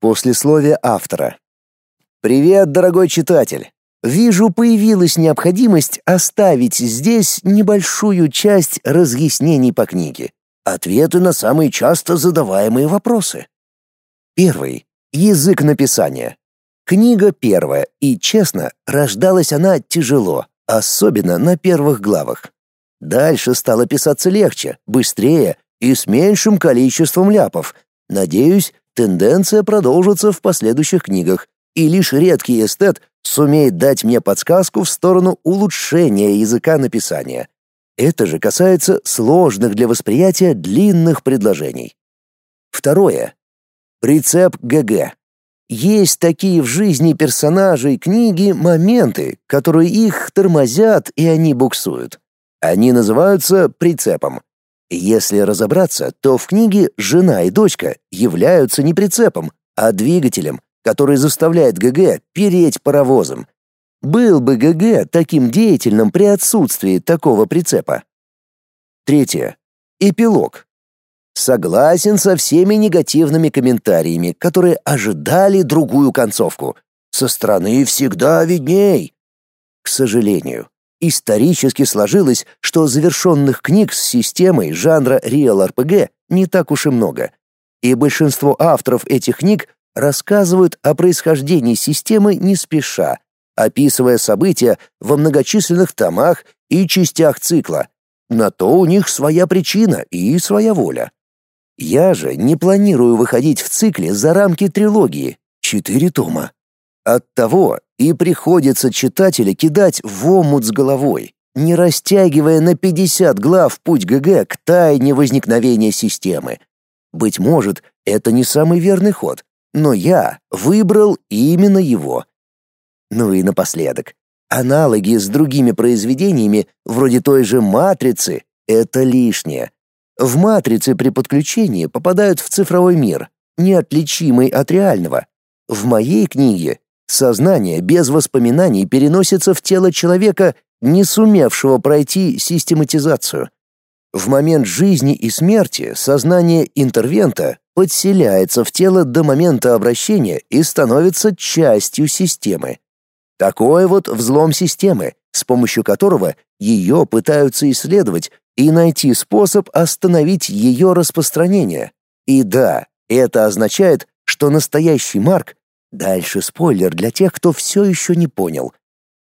Послесловие автора. Привет, дорогой читатель. Вижу, появилась необходимость оставить здесь небольшую часть разъяснений по книге. Ответы на самые часто задаваемые вопросы. Первый. Язык написания. Книга первая, и, честно, рождалась она тяжело, особенно на первых главах. Дальше стало писаться легче, быстрее и с меньшим количеством ляпов. Надеюсь, тенденция продолжится в последующих книгах, и лишь редкий эстет сумеет дать мне подсказку в сторону улучшения языка написания. Это же касается сложных для восприятия длинных предложений. Второе. Прицеп ГГ. Есть такие в жизни персонажей книги моменты, которые их тормозят и они буксуют. Они называются прицепом. Если разобраться, то в книге жена и дочка являются не прицепом, а двигателем, который заставляет ГГ переть паровозом. Был бы ГГ таким деятельным при отсутствии такого прицепа. Третье. Эпилог. Согласен со всеми негативными комментариями, которые ожидали другую концовку. Со стороны всегда видней. К сожалению, исторически сложилось, что завершенных книг с системой жанра RPG не так уж и много. И большинство авторов этих книг рассказывают о происхождении системы не спеша, описывая события во многочисленных томах и частях цикла. На то у них своя причина и своя воля. Я же не планирую выходить в цикле за рамки трилогии. Четыре тома. Оттого и приходится читателя кидать в омут с головой, не растягивая на 50 глав путь ГГ к тайне возникновения системы. Быть может, это не самый верный ход, но я выбрал именно его. Ну и напоследок. Аналоги с другими произведениями, вроде той же «Матрицы», — это лишнее. В матрице при подключении попадают в цифровой мир, неотличимый от реального. В моей книге сознание без воспоминаний переносится в тело человека, не сумевшего пройти систематизацию. В момент жизни и смерти сознание интервента подселяется в тело до момента обращения и становится частью системы. Такой вот взлом системы, с помощью которого ее пытаются исследовать и найти способ остановить ее распространение. И да, это означает, что настоящий Марк, дальше спойлер для тех, кто все еще не понял,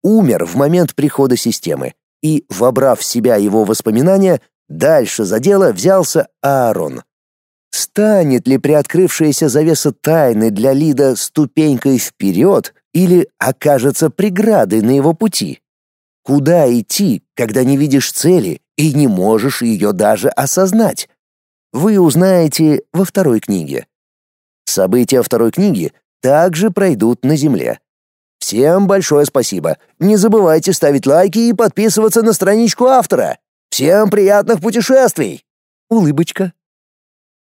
умер в момент прихода системы, и, вобрав в себя его воспоминания, дальше за дело взялся Аарон. Станет ли приоткрывшаяся завеса тайны для Лида ступенькой вперед или окажется преградой на его пути? Куда идти, когда не видишь цели и не можешь ее даже осознать? Вы узнаете во второй книге. События второй книги также пройдут на Земле. Всем большое спасибо. Не забывайте ставить лайки и подписываться на страничку автора. Всем приятных путешествий. Улыбочка.